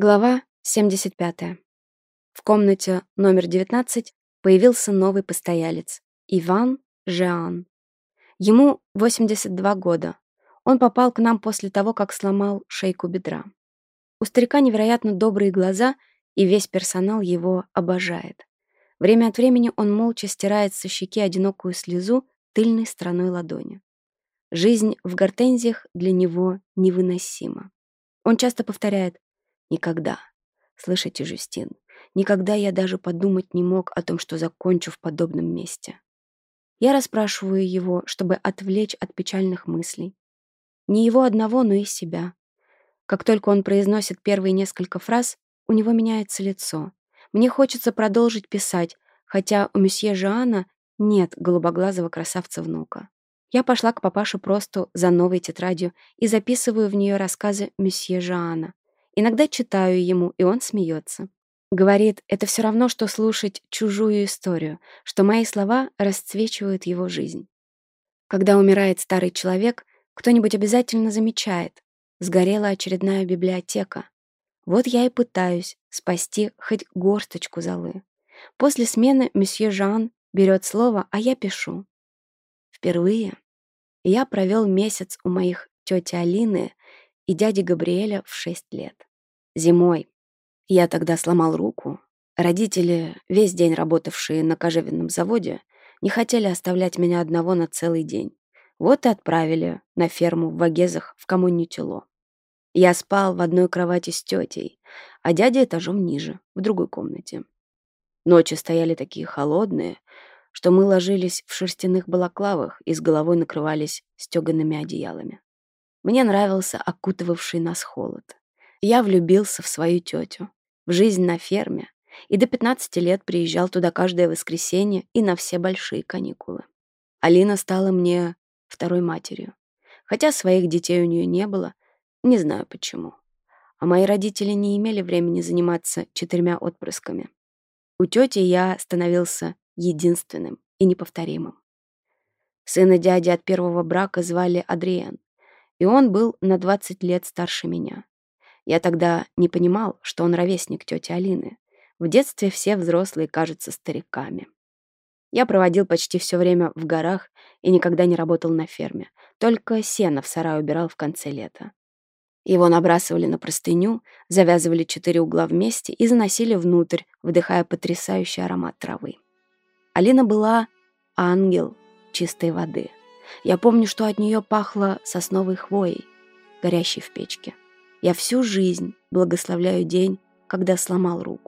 Глава 75. В комнате номер 19 появился новый постоялец — Иван Жеан. Ему 82 года. Он попал к нам после того, как сломал шейку бедра. У старика невероятно добрые глаза, и весь персонал его обожает. Время от времени он молча стирает со щеки одинокую слезу тыльной стороной ладони. Жизнь в гортензиях для него невыносима. Он часто повторяет Никогда. Слышите, Жюстин, никогда я даже подумать не мог о том, что закончу в подобном месте. Я расспрашиваю его, чтобы отвлечь от печальных мыслей. Не его одного, но и себя. Как только он произносит первые несколько фраз, у него меняется лицо. Мне хочется продолжить писать, хотя у месье Жоана нет голубоглазого красавца-внука. Я пошла к папаше просто за новой тетрадью и записываю в нее рассказы месье Жоана, Иногда читаю ему, и он смеется. Говорит, это все равно, что слушать чужую историю, что мои слова расцвечивают его жизнь. Когда умирает старый человек, кто-нибудь обязательно замечает. Сгорела очередная библиотека. Вот я и пытаюсь спасти хоть горсточку золы. После смены месье Жан берет слово, а я пишу. Впервые я провел месяц у моих тети Алины и дяди Габриэля в шесть лет. Зимой. Я тогда сломал руку. Родители, весь день работавшие на кожевенном заводе, не хотели оставлять меня одного на целый день. Вот и отправили на ферму в Вагезах в коммунитило. Я спал в одной кровати с тетей, а дядя этажом ниже, в другой комнате. Ночи стояли такие холодные, что мы ложились в шерстяных балаклавах и с головой накрывались стеганными одеялами. Мне нравился окутывавший нас холод я влюбился в свою тетю, в жизнь на ферме, и до 15 лет приезжал туда каждое воскресенье и на все большие каникулы. Алина стала мне второй матерью. Хотя своих детей у нее не было, не знаю почему. А мои родители не имели времени заниматься четырьмя отпрысками. У тети я становился единственным и неповторимым. Сына дяди от первого брака звали Адриен, и он был на 20 лет старше меня. Я тогда не понимал, что он ровесник тети Алины. В детстве все взрослые кажутся стариками. Я проводил почти все время в горах и никогда не работал на ферме. Только сено в сарай убирал в конце лета. Его набрасывали на простыню, завязывали четыре угла вместе и заносили внутрь, вдыхая потрясающий аромат травы. Алина была ангел чистой воды. Я помню, что от нее пахло сосновой хвоей, горящей в печке. Я всю жизнь благословляю день, когда сломал руку.